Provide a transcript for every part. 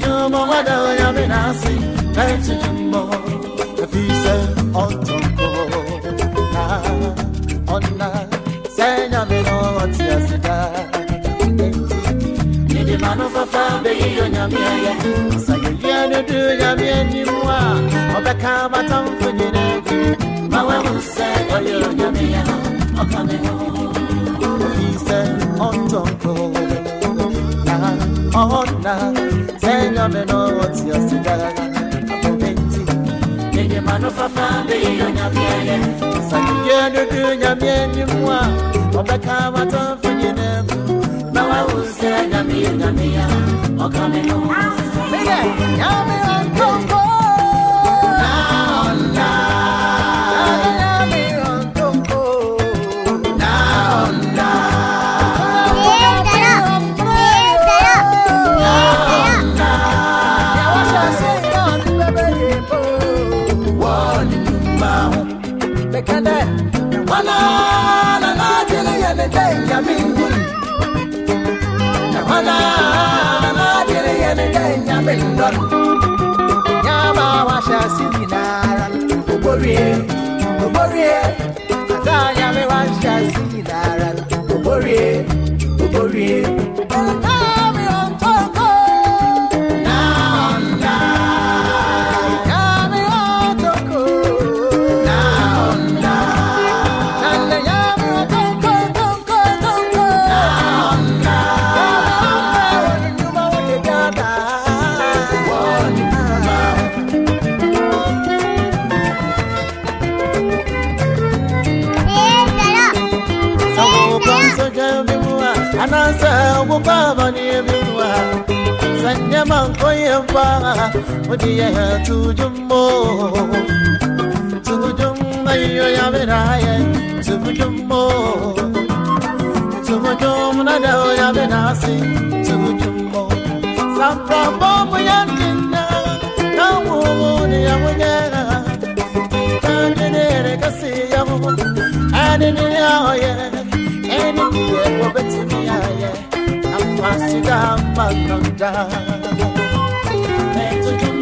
manko yempa idiya metu jummo metu jummo ayo yamina ye metu jummo metu jummo ado yamina si metu jummo Fise ontonko na onna senya meno tia sida Nidi mano fafa be yo nyamia ye Sayo ye no du nyamia ni mwa Obeka matam funyine gi Mawe muse oyo nyamia Okame ho Fise ontonko na onna senya meno tia sida Abobenti Nidi mano fafa be yo nyamia ye Sayo ye no du nyamia ni mwa Obeka matam funyine gi Mawe muse nyamia nyamia Okame ho Mire, nyame ontonko anasa odiye tujummo tujum ayo ya beraye tujummo tujum na da ya benasi tujummo sambra bomu yanjinna na ni ya wanyera kanere kasi ya wumu anini ya oye enini ye wobetimi aye amfasida makonda metujumba bari bara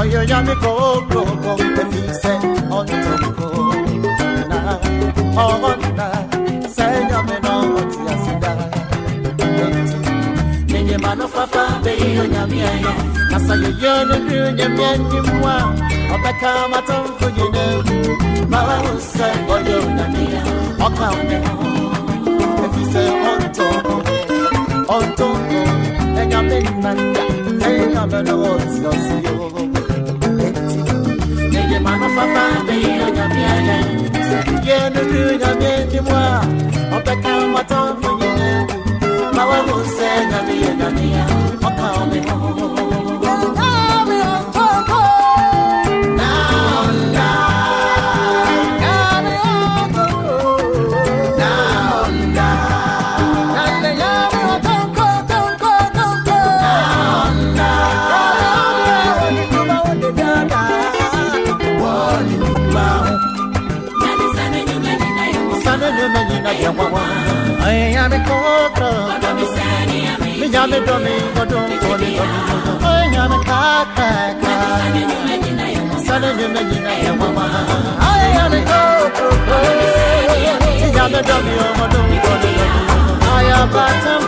oya yabigongo efise ontoko na ona senya meno tiasida Nenye mano fafa be yo nyamia ye Nasa yo yo no du nyamia ni mwa Obeka matam funyine Mawa usa oyo nyamia Oka une Efise ontoko Ontoko Enya menanda Enya meno tiasio Eti Mano fafa be yo nyamia ye Nasa yo yo no du nyamia ni mwa Obeka matam funyine Mawa usa nyamia nyamia Oka une Nyame domi godum koni godum Oy nyame kaka kaka Sana nyame nyina ya mama. Ay nyame koko Nyame domi godum koni godum Ay abatam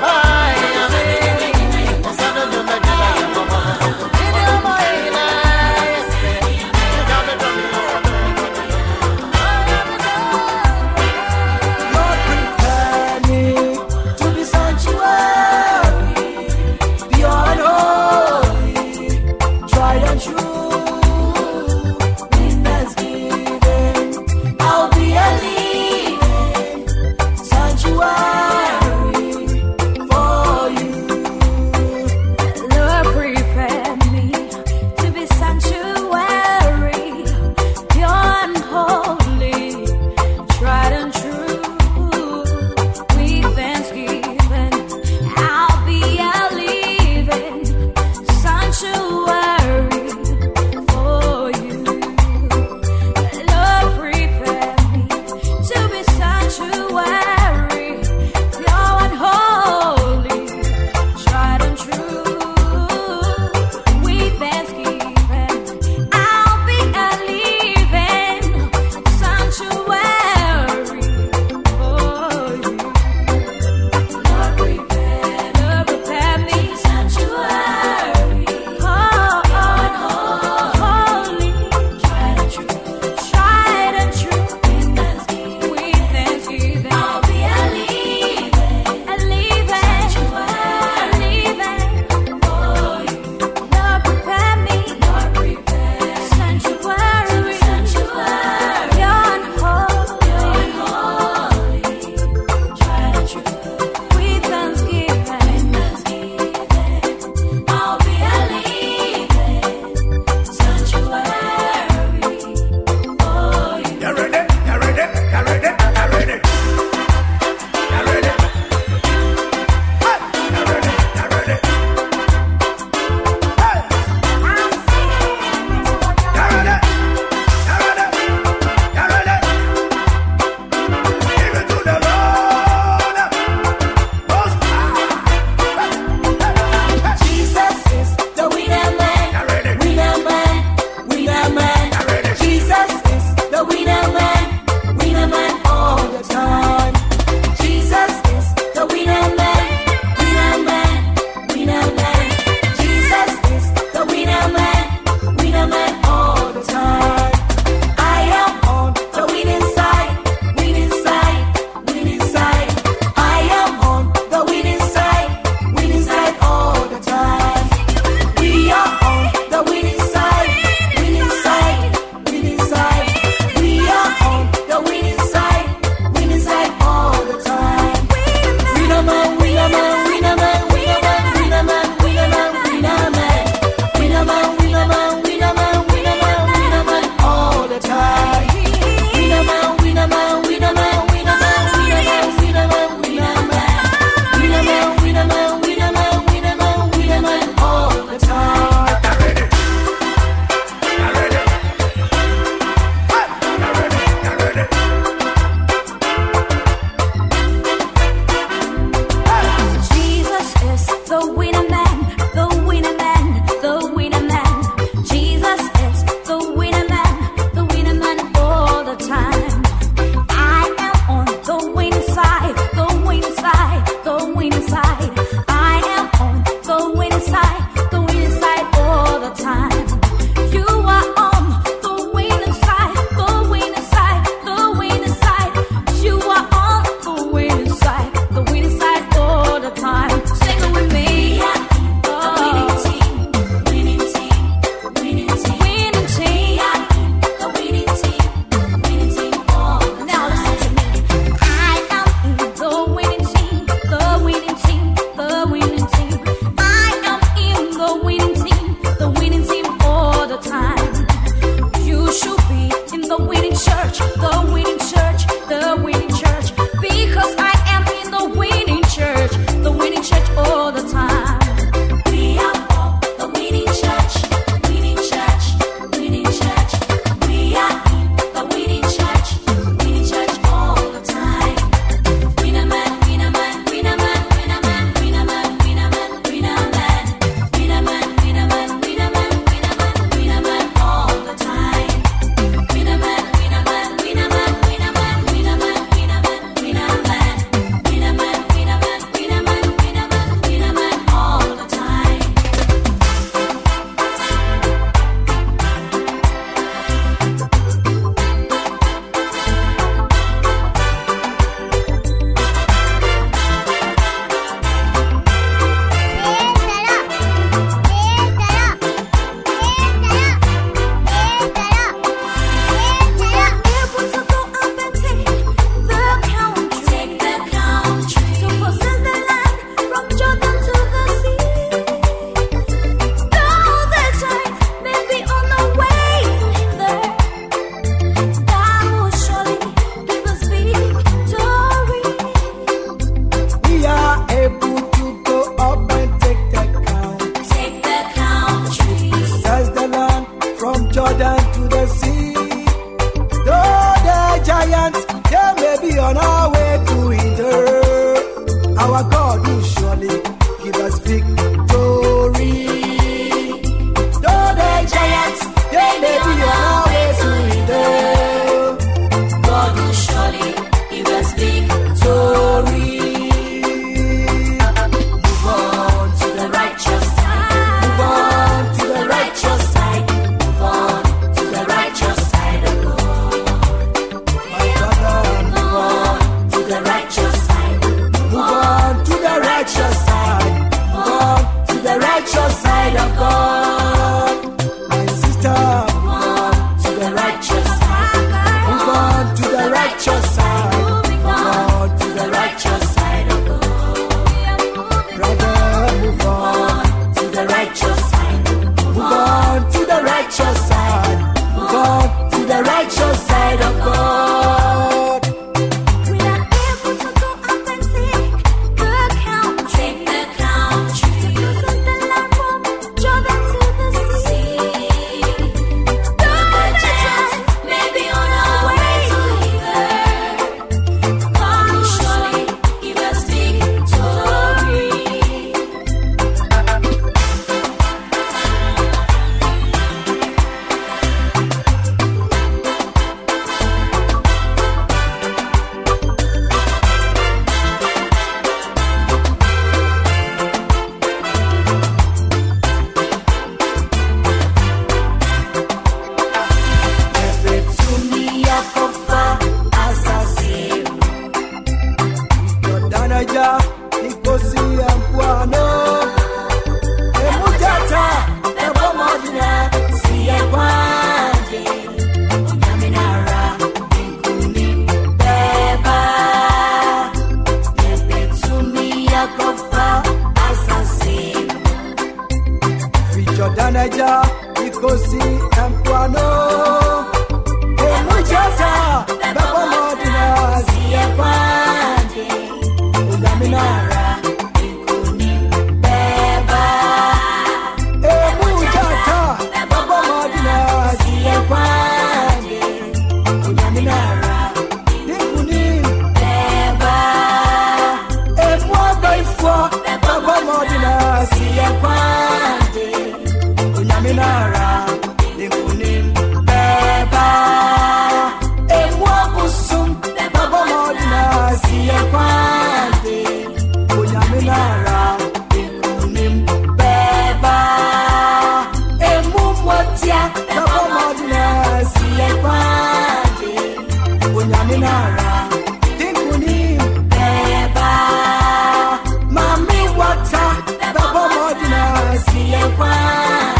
Mami water, babo modina, siye.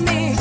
me.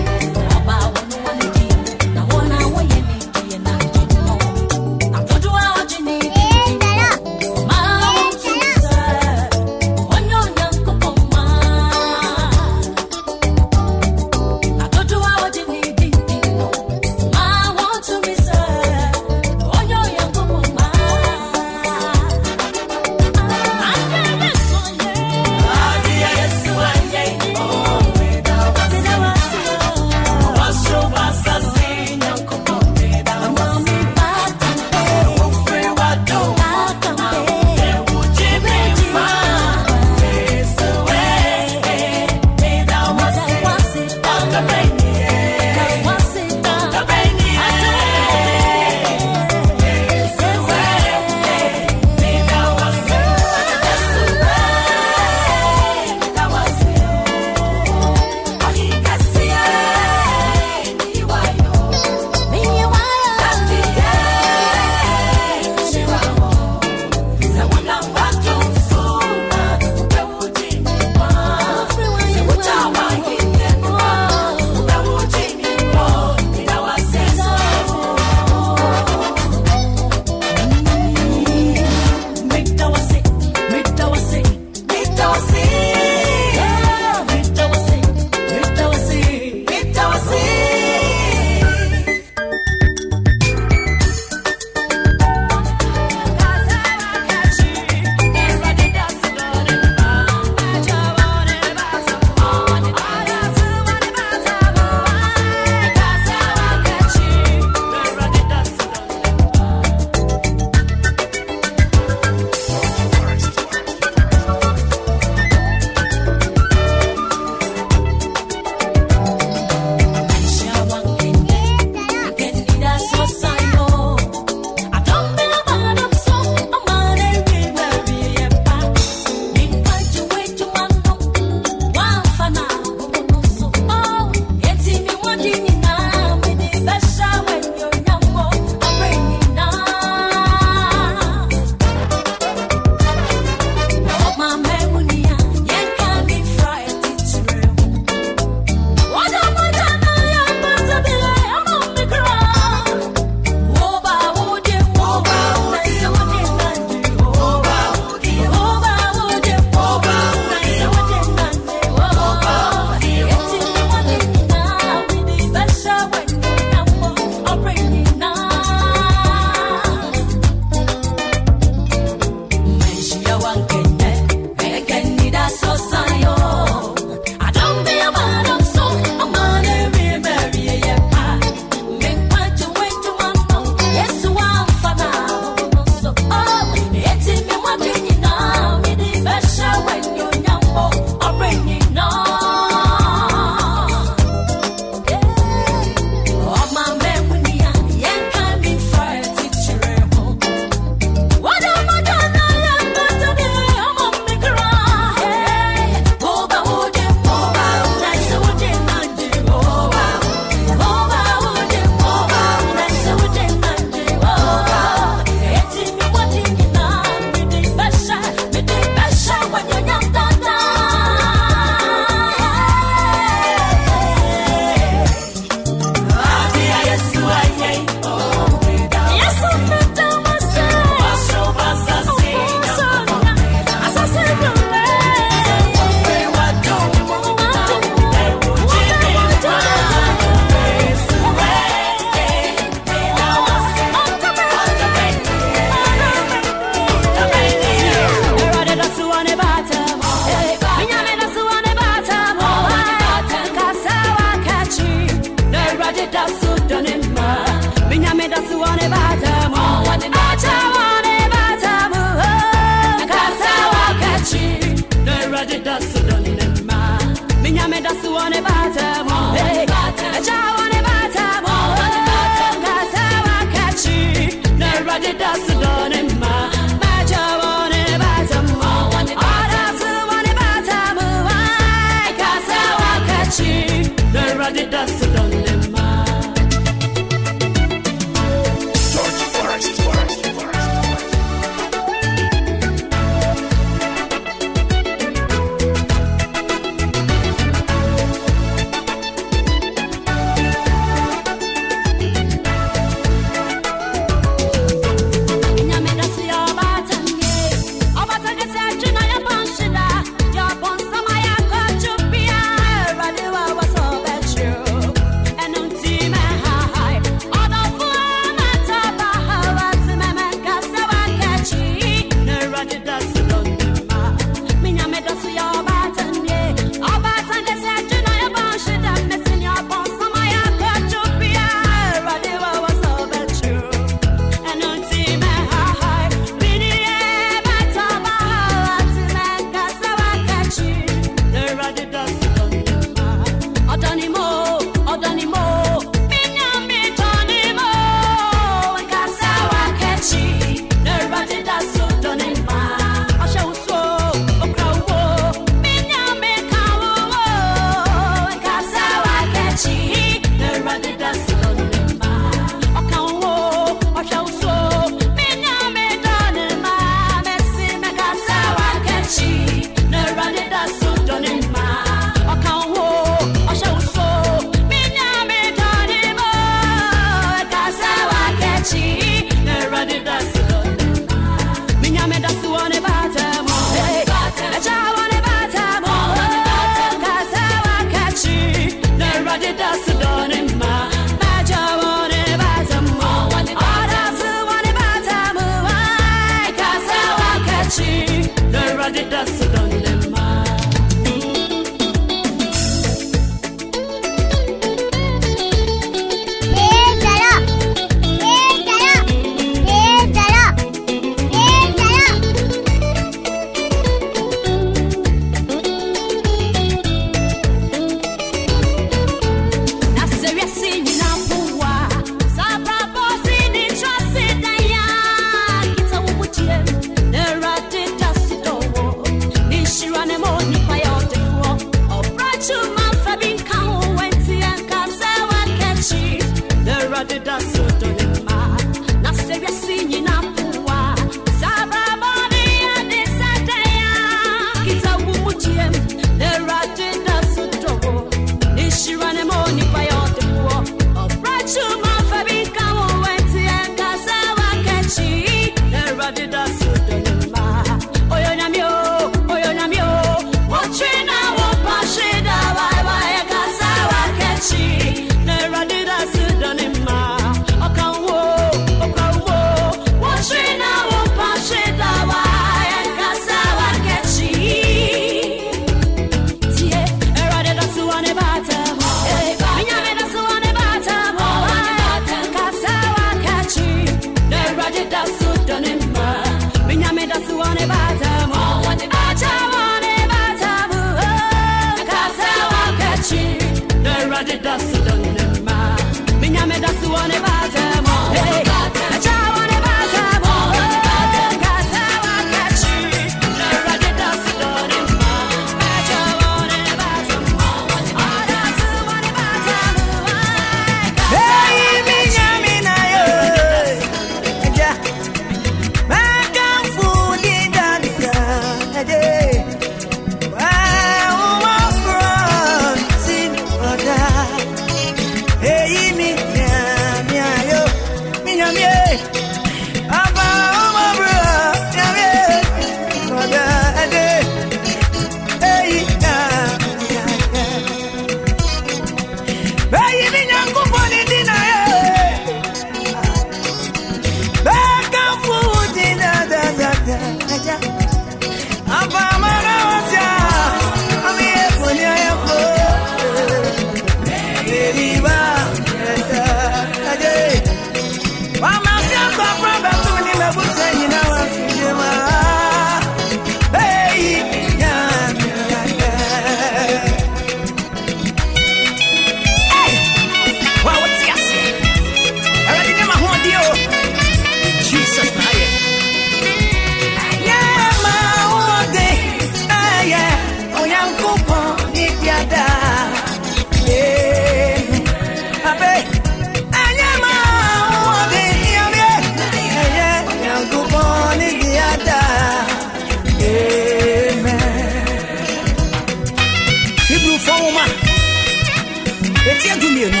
ɛti egu mienu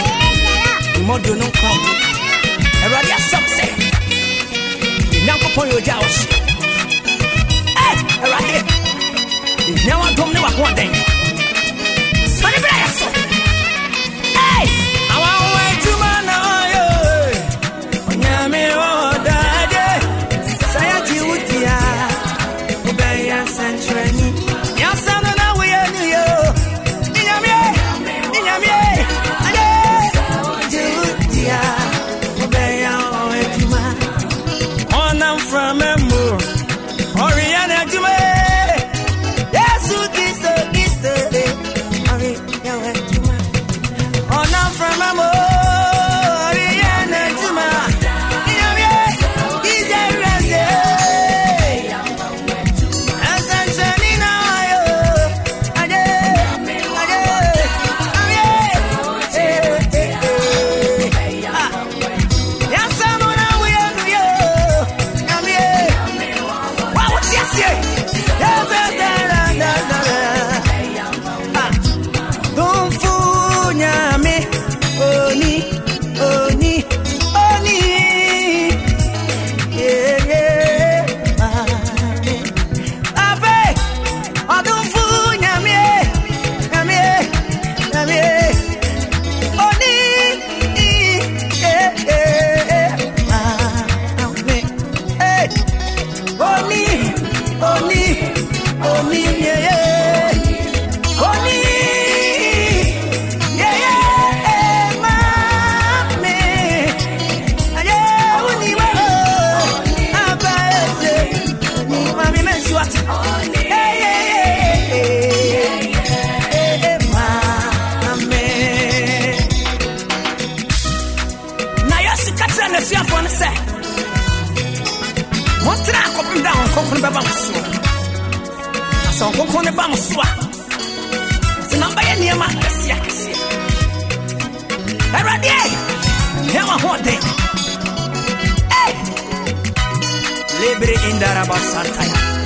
mmɔdi onu nkɔ ɛwurade asam sɛ nyankopɔ yɛ ogya ɔsi ɛ ɛwurade nyawa dɔm ne wa ho ɔdɛn. Indaraba